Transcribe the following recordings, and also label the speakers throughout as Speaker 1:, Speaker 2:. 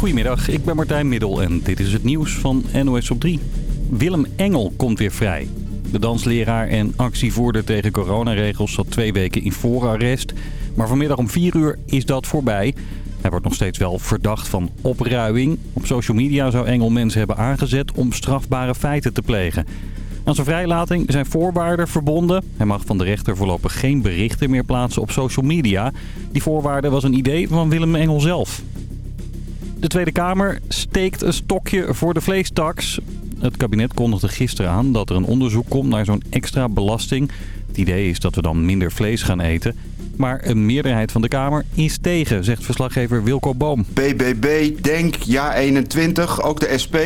Speaker 1: Goedemiddag, ik ben Martijn Middel en dit is het nieuws van NOS op 3. Willem Engel komt weer vrij. De dansleraar en actievoerder tegen coronaregels zat twee weken in voorarrest. Maar vanmiddag om 4 uur is dat voorbij. Hij wordt nog steeds wel verdacht van opruiing. Op social media zou Engel mensen hebben aangezet om strafbare feiten te plegen. Aan zijn vrijlating zijn voorwaarden verbonden. Hij mag van de rechter voorlopig geen berichten meer plaatsen op social media. Die voorwaarde was een idee van Willem Engel zelf. De Tweede Kamer steekt een stokje voor de vleestaks. Het kabinet kondigde gisteren aan dat er een onderzoek komt naar zo'n extra belasting. Het idee is dat we dan minder vlees gaan eten. Maar een meerderheid van de Kamer is tegen, zegt verslaggever Wilco Boom.
Speaker 2: BBB, Denk, Ja21, ook de SP.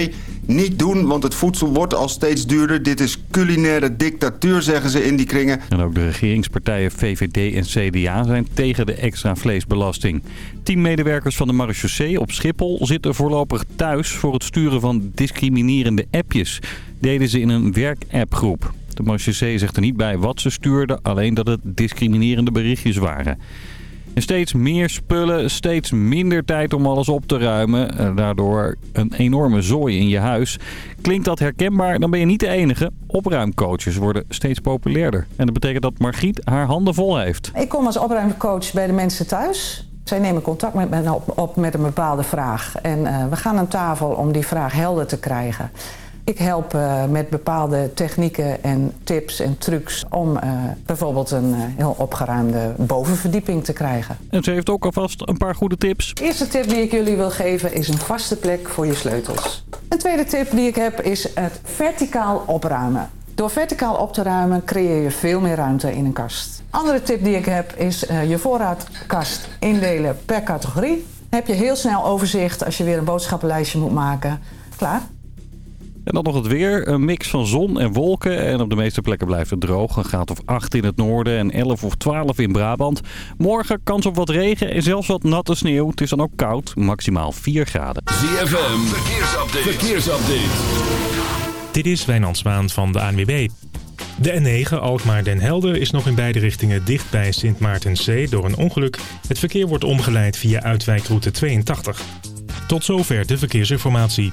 Speaker 2: Niet doen, want het voedsel wordt al steeds duurder. Dit is culinaire dictatuur, zeggen ze in die kringen.
Speaker 1: En ook de regeringspartijen VVD en CDA zijn tegen de extra vleesbelasting. Tien medewerkers van de marechaussee op Schiphol zitten voorlopig thuis... voor het sturen van discriminerende appjes. Deden ze in een werkappgroep. De marechaussee zegt er niet bij wat ze stuurden, alleen dat het discriminerende berichtjes waren. Steeds meer spullen, steeds minder tijd om alles op te ruimen. Eh, Daardoor een enorme zooi in je huis. Klinkt dat herkenbaar, dan ben je niet de enige. Opruimcoaches worden steeds populairder. En dat betekent dat Margriet haar handen vol heeft.
Speaker 3: Ik kom als opruimcoach bij de mensen thuis. Zij nemen contact met me op, op met een bepaalde vraag. En eh, we gaan aan tafel om die vraag helder te krijgen. Ik help eh, met bepaalde technieken en tips en trucs om eh, bijvoorbeeld een eh, heel opgeruimde bovenverdieping te krijgen.
Speaker 1: En ze heeft ook alvast een paar goede tips.
Speaker 3: De eerste tip die ik jullie wil geven is een vaste plek voor je sleutels. Een tweede tip die ik heb is het verticaal opruimen. Door verticaal op te ruimen creëer je veel meer ruimte in een kast. Andere tip die ik heb is je voorraadkast indelen per categorie. heb je heel snel overzicht als je weer een boodschappenlijstje moet maken. Klaar.
Speaker 1: En dan nog het weer. Een mix van zon en wolken. En op de meeste plekken blijft het droog. Een graad of 8 in het noorden en 11 of 12 in Brabant. Morgen kans op wat regen en zelfs wat natte sneeuw. Het is dan ook koud. Maximaal 4 graden.
Speaker 4: ZFM, verkeersupdate. verkeersupdate.
Speaker 5: Dit is Wijnand Zwaan van de ANWB. De N9 Alkmaar-Den Helder is nog in beide richtingen dicht bij Sint Maartenzee door een ongeluk. Het verkeer wordt omgeleid via uitwijkroute 82. Tot zover de verkeersinformatie.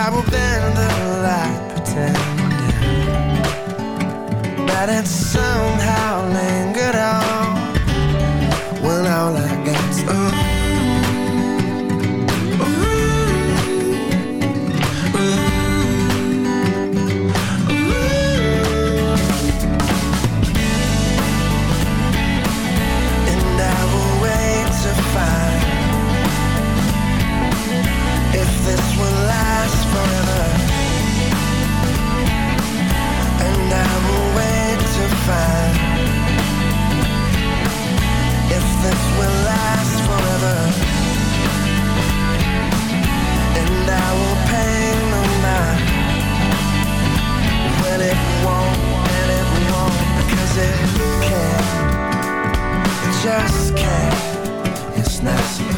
Speaker 6: I will bend the light, pretending that it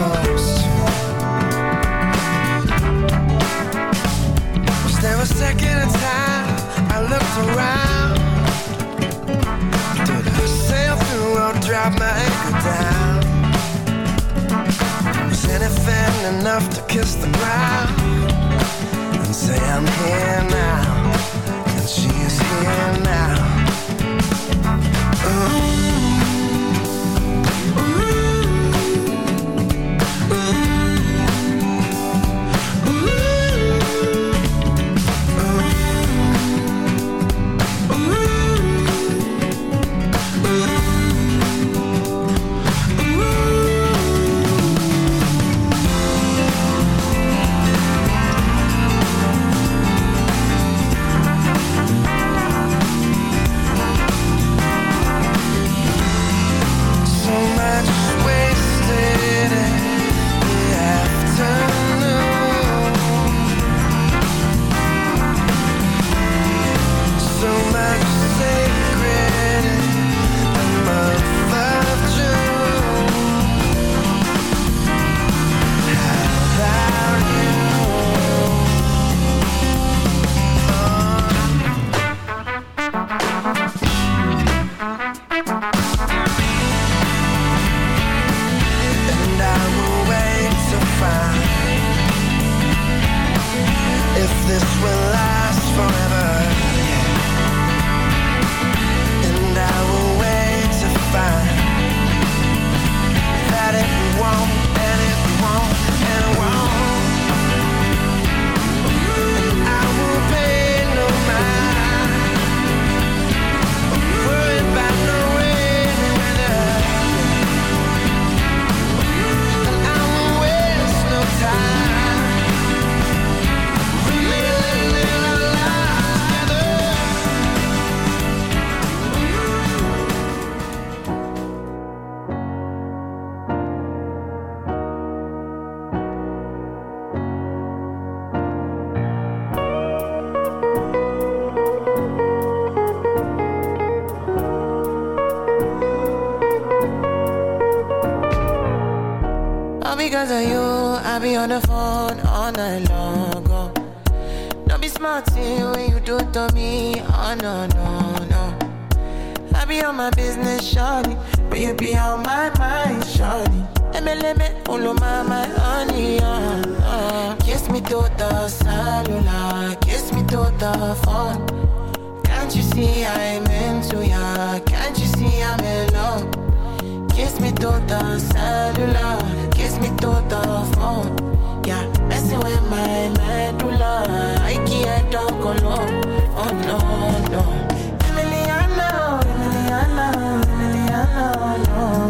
Speaker 6: coast Was there a second of time I looked around? Did I sail through or drop my anchor down? Was anything enough to kiss the ground? And say I'm here now And she is here now.
Speaker 7: Ooh. Long. Oh. Don't be smart when you do to me. Oh no, no, no. I be on my business, shawty. But you be on my mind, shawty. MLM, follow my, my honey, uh, uh. Kiss me to the cellular, kiss me to the phone. Can't you see I'm into ya? Can't you see I'm in love? Kiss me to the cellular, kiss me to the phone. With my. I can't talk alone. Oh no, no. No.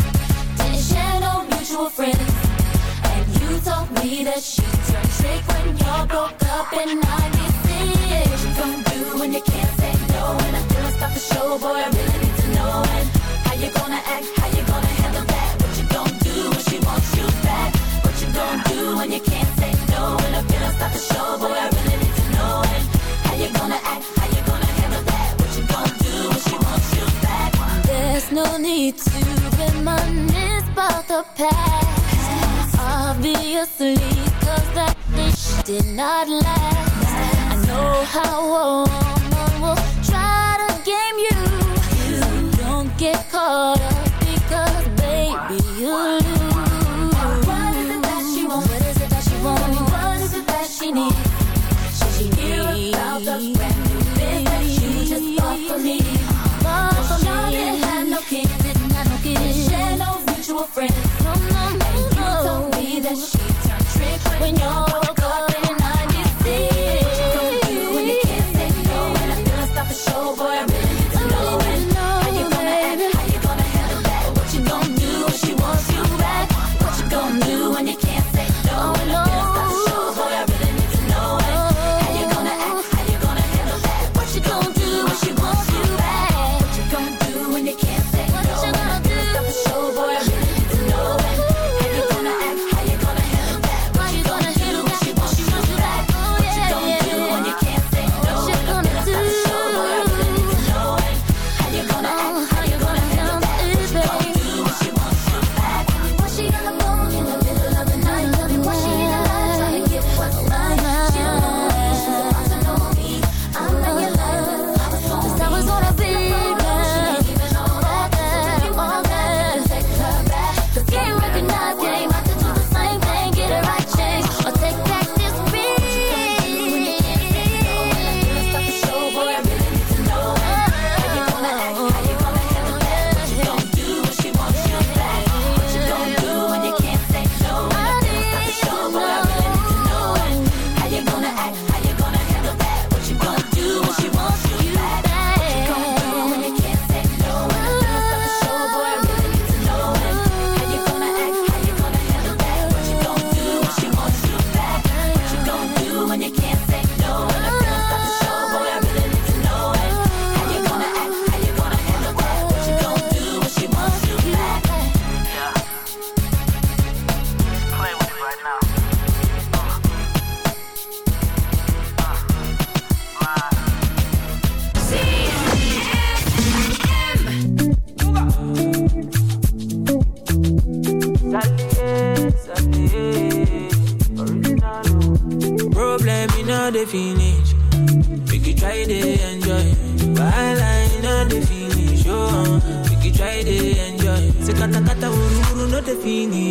Speaker 8: no mutual friends. And you told me that she turned trick when y'all broke up in 96. What you gonna do when you can't say no? And I feel stop the show, boy, I really need to know. And how you gonna act, how you gonna handle that? What you gonna do when she wants you back? What you gonna do when you can't say no? And I feel stop the show, boy, I really need to know. And how you gonna act, how you gonna handle that? What you gonna do when she wants you back? There's no need to reminisce about the past. Obviously, cause that dish did not last. I know how a woman will try to game you. So don't get caught up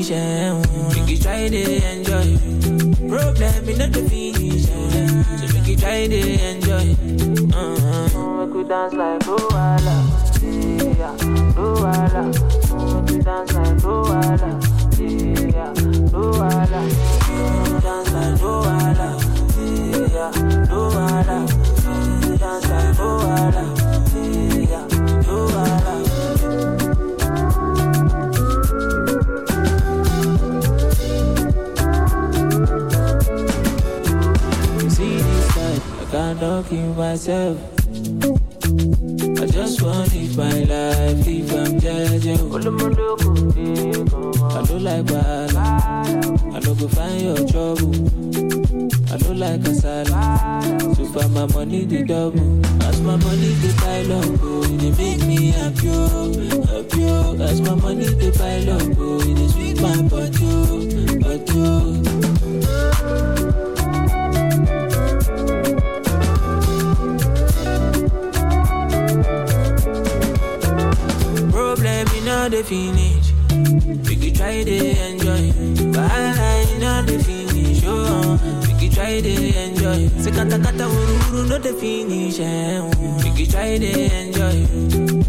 Speaker 9: finish. Oh. Make you try to enjoy. Problem in all the finish. So make you try to enjoy. Uh-huh. Dance like Luala. Yeah, Luala. Make dance like Luala. Yeah, Luala. Dance like Luala. Yeah, Luala. Cannot myself. I just want live my life, live I'm judging. I don't like bad, I don't go find your trouble. I don't like kasala, so far my money the double. As my money the pile up, oh, it dey make me happy, oh, happy. oh. As my money the pile up, oh, it dey sweet my body, oh, oh. In
Speaker 10: the finish. Make you try to enjoy. Wahala, you know the finish. Oh, make you try to enjoy. Say kata wuru wuru, no the finish. Eh. Make you try to enjoy.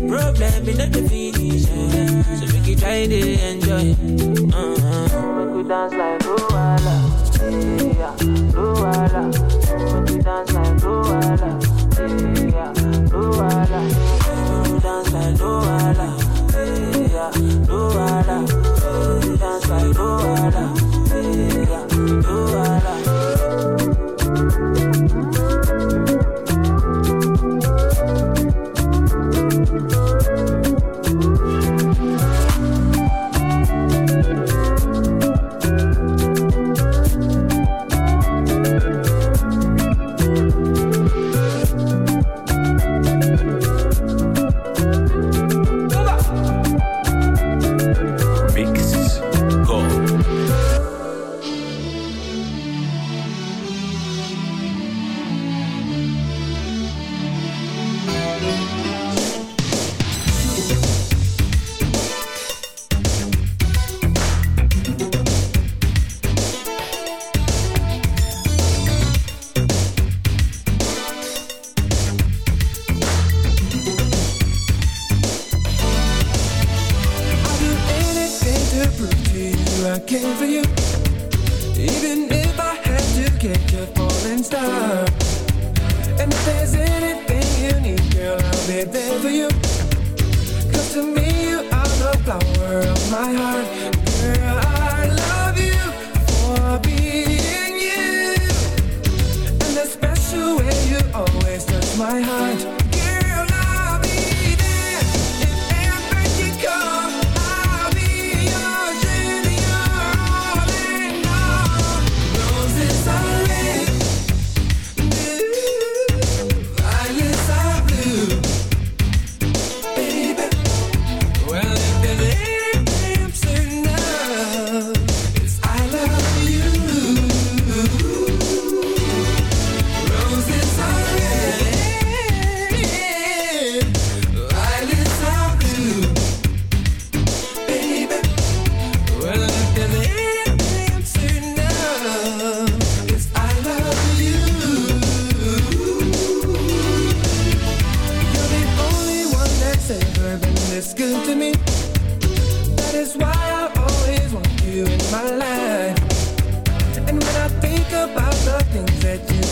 Speaker 10: Problem, know the finish. Eh. So make you try to enjoy. Uh-huh. We dance like Luala. Yeah, Luala. We dance like Luala. Yeah, Luala. We dance like Luala. Make we dance like Luala.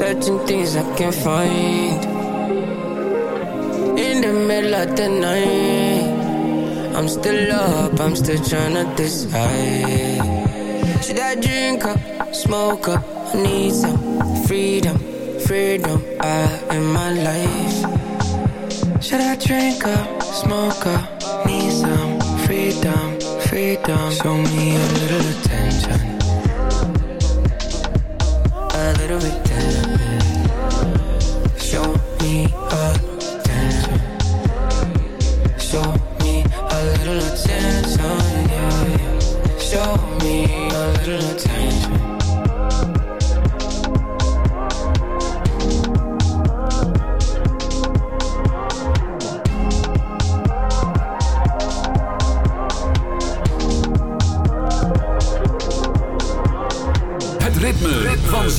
Speaker 11: certain things I can't find. In the middle of the night, I'm still up, I'm still trying to decide. Should I drink up, smoke up? I need some freedom, freedom in
Speaker 9: my life. Should I drink up, smoke up? Need some freedom, freedom. Show me a little attention. A little bit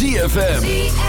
Speaker 4: ZFM.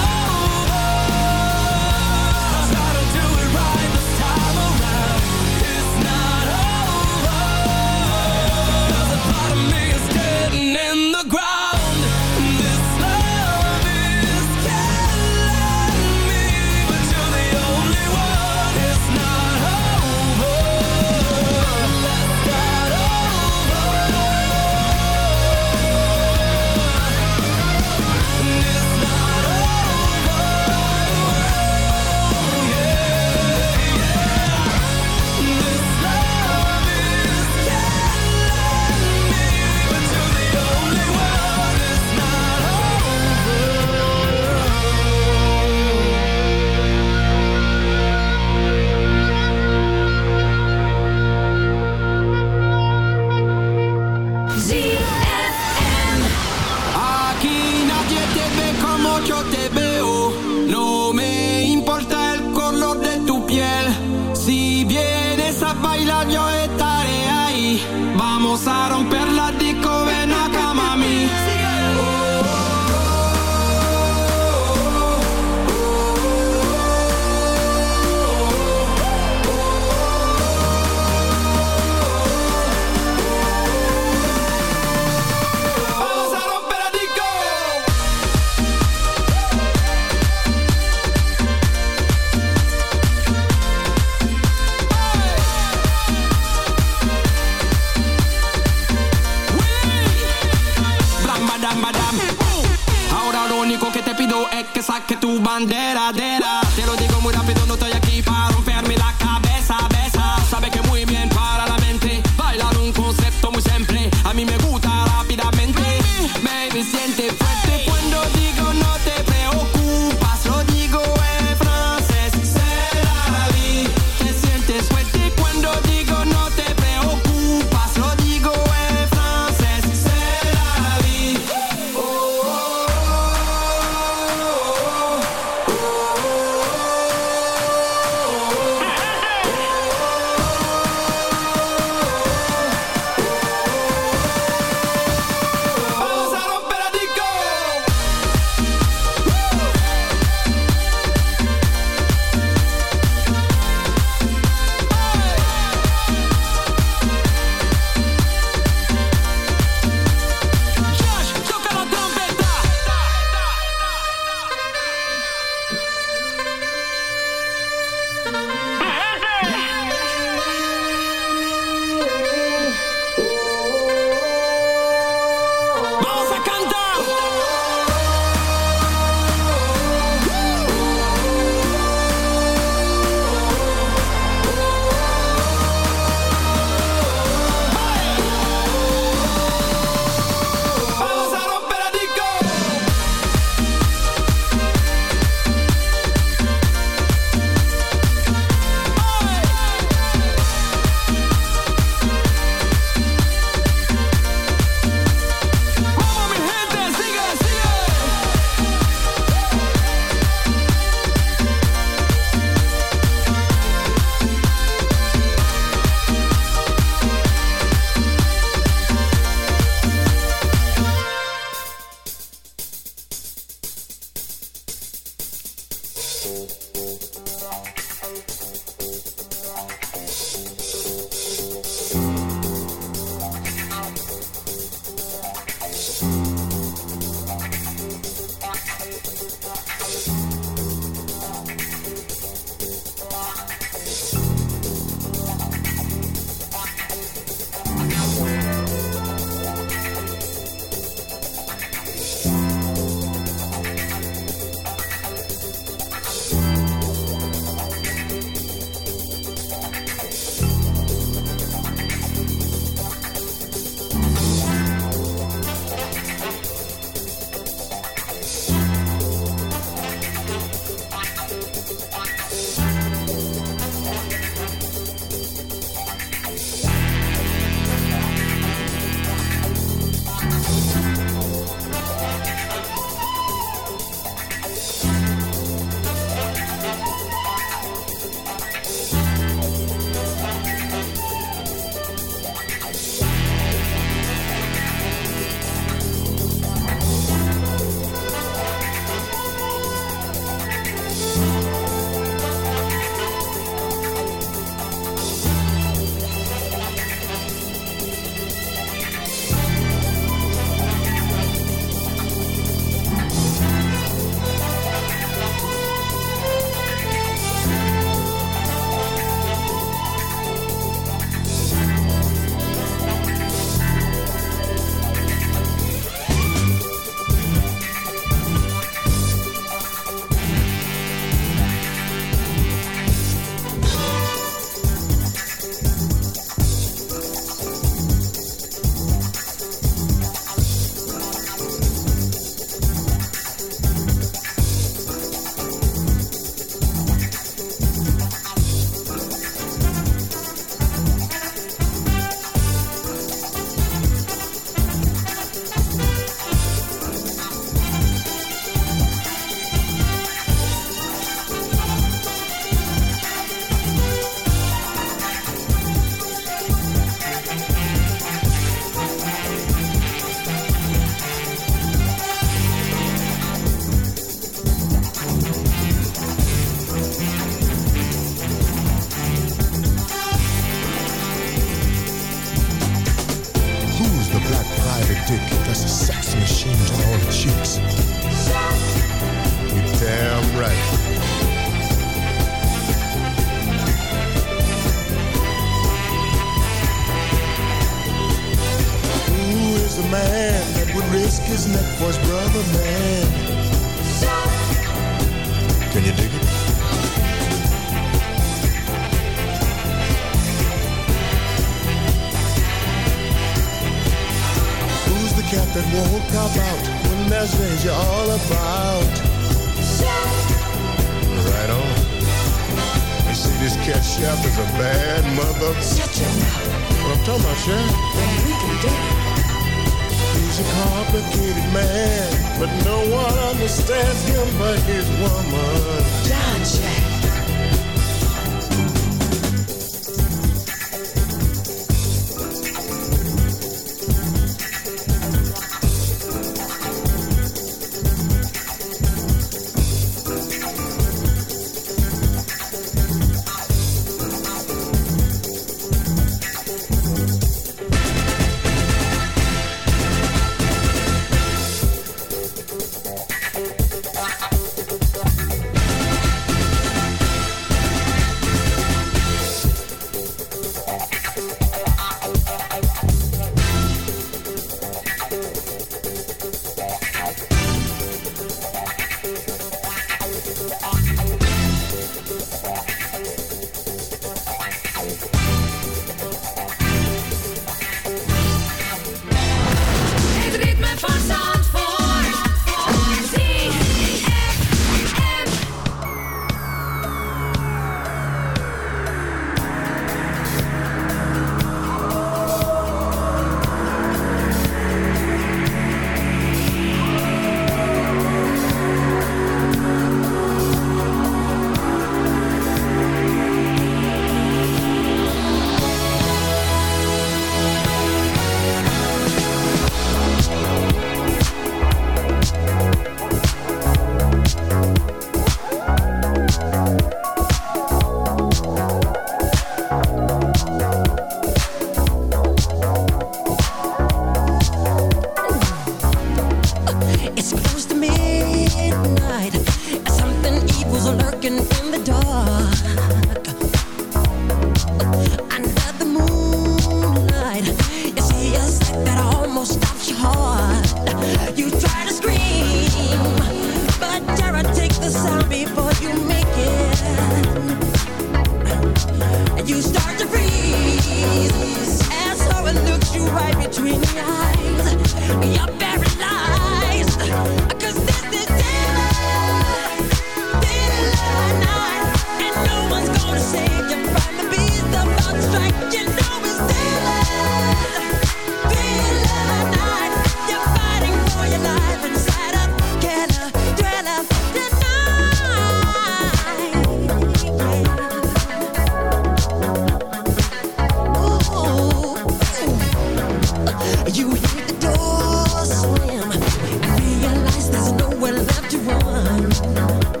Speaker 12: no, no, no.